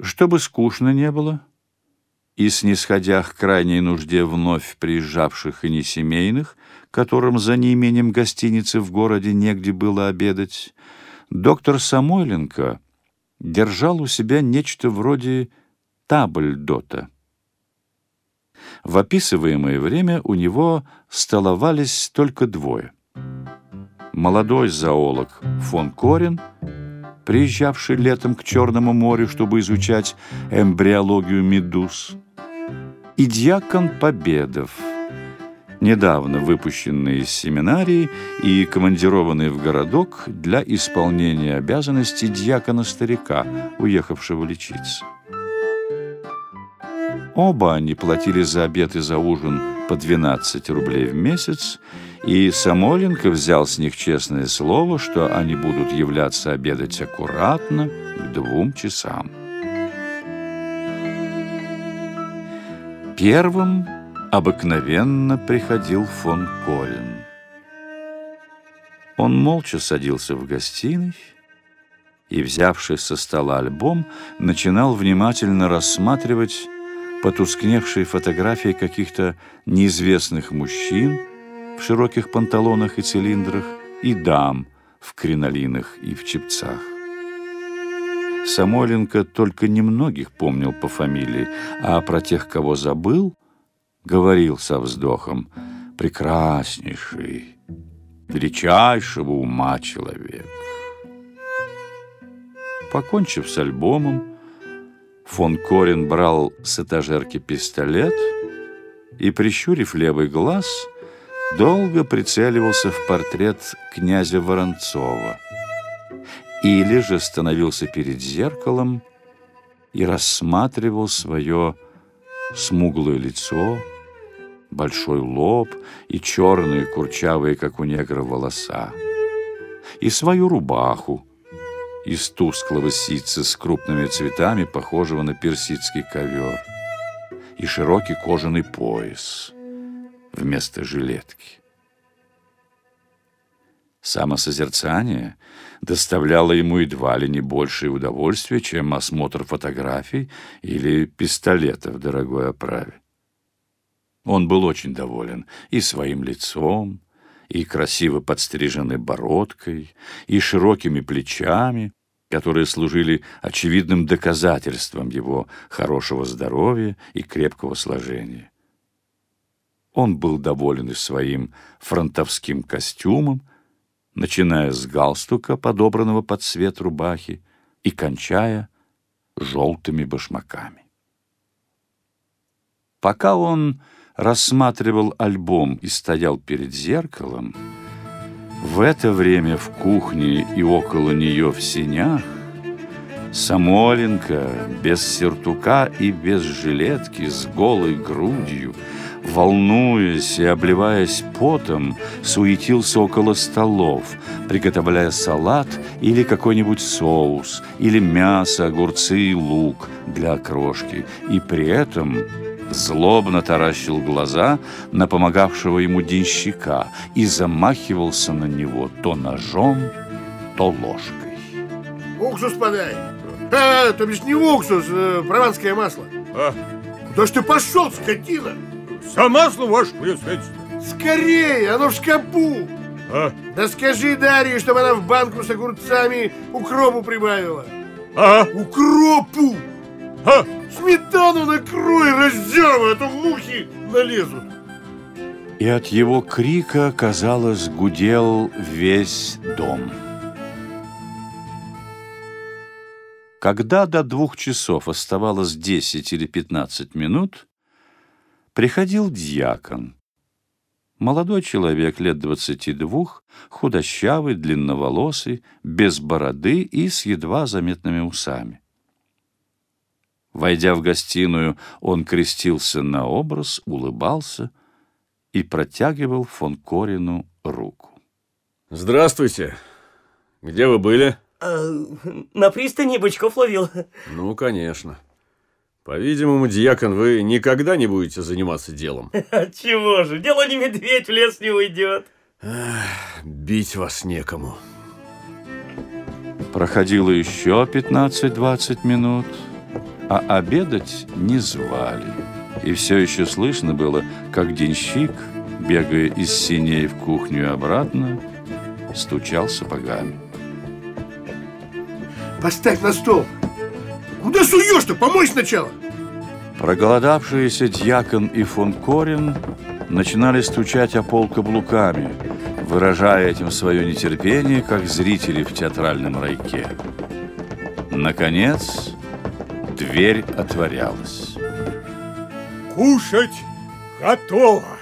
Чтобы скучно не было, и, снисходя к крайней нужде вновь приезжавших и несемейных, которым за неимением гостиницы в городе негде было обедать, доктор Самойленко держал у себя нечто вроде табльдота. В описываемое время у него столовались только двое. Молодой зоолог фон Корин — приезжавший летом к Черному морю, чтобы изучать эмбриологию медуз, и дьякон Победов, недавно выпущенный из семинарии и командированный в городок для исполнения обязанностей дьякона-старика, уехавшего лечиться. Оба они платили за обед и за ужин по 12 рублей в месяц, и Самоленко взял с них честное слово, что они будут являться обедать аккуратно к двум часам. Первым обыкновенно приходил фон Корин. Он молча садился в гостиной и, взявший со стола альбом, начинал внимательно рассматривать потускневшие фотографии каких-то неизвестных мужчин в широких панталонах и цилиндрах и дам в кринолинах и в чепцах. Самойленко только немногих помнил по фамилии, а про тех, кого забыл, говорил со вздохом «прекраснейший, величайшего ума человек». Покончив с альбомом, Фон Корин брал с этажерки пистолет и, прищурив левый глаз, долго прицеливался в портрет князя Воронцова. Или же становился перед зеркалом и рассматривал свое смуглое лицо, большой лоб и черные курчавые, как у негра, волоса, и свою рубаху, из тусклого ситца с крупными цветами, похожего на персидский ковер, и широкий кожаный пояс вместо жилетки. Самосозерцание доставляло ему едва ли не большее удовольствие, чем осмотр фотографий или пистолета в дорогой оправе. Он был очень доволен и своим лицом, и красиво подстриженной бородкой, и широкими плечами, которые служили очевидным доказательством его хорошего здоровья и крепкого сложения. Он был доволен и своим фронтовским костюмом, начиная с галстука, подобранного под цвет рубахи, и кончая желтыми башмаками. Пока он рассматривал альбом и стоял перед зеркалом, в это время в кухне и около нее в сенях Самоленко без сертука и без жилетки с голой грудью, волнуясь и обливаясь потом, суетился около столов, приготовляя салат или какой-нибудь соус, или мясо, огурцы и лук для окрошки, и при этом злобно таращил глаза на помогавшего ему денщика и замахивался на него то ножом, то ложкой. Уксус подай! А, то бишь не уксус, а прованское масло. А? Куда ж ты пошел, скотина? За масло, ваше пресветительство. Скорее, оно в шкапу. А? Да скажи Дарье, чтобы она в банку с огурцами укропу прибавила. А? Укропу! А? Сметану накрой, раздерва, а то мухи налезут. И от его крика, казалось, гудел весь дом. Когда до двух часов оставалось десять или пятнадцать минут, приходил дьякон. Молодой человек лет двадцати двух, худощавый, длинноволосый, без бороды и с едва заметными усами. Войдя в гостиную, он крестился на образ, улыбался и протягивал фон Корину руку. «Здравствуйте! Где вы были?» а, «На пристани бычков ловил». «Ну, конечно. По-видимому, дьякон, вы никогда не будете заниматься делом». «Чего же? Дело не медведь, в лес не уйдет». Эх, бить вас некому. Проходило еще 15-20 минут. а обедать не звали. И все еще слышно было, как денщик, бегая из синей в кухню и обратно, стучал сапогами. Поставь на стол. Куда суешь-то? Помой сначала. Проголодавшиеся дьякон и фон Корин начинали стучать о пол каблуками, выражая этим свое нетерпение, как зрители в театральном райке. Наконец, дверь отворялась. Кушать готово.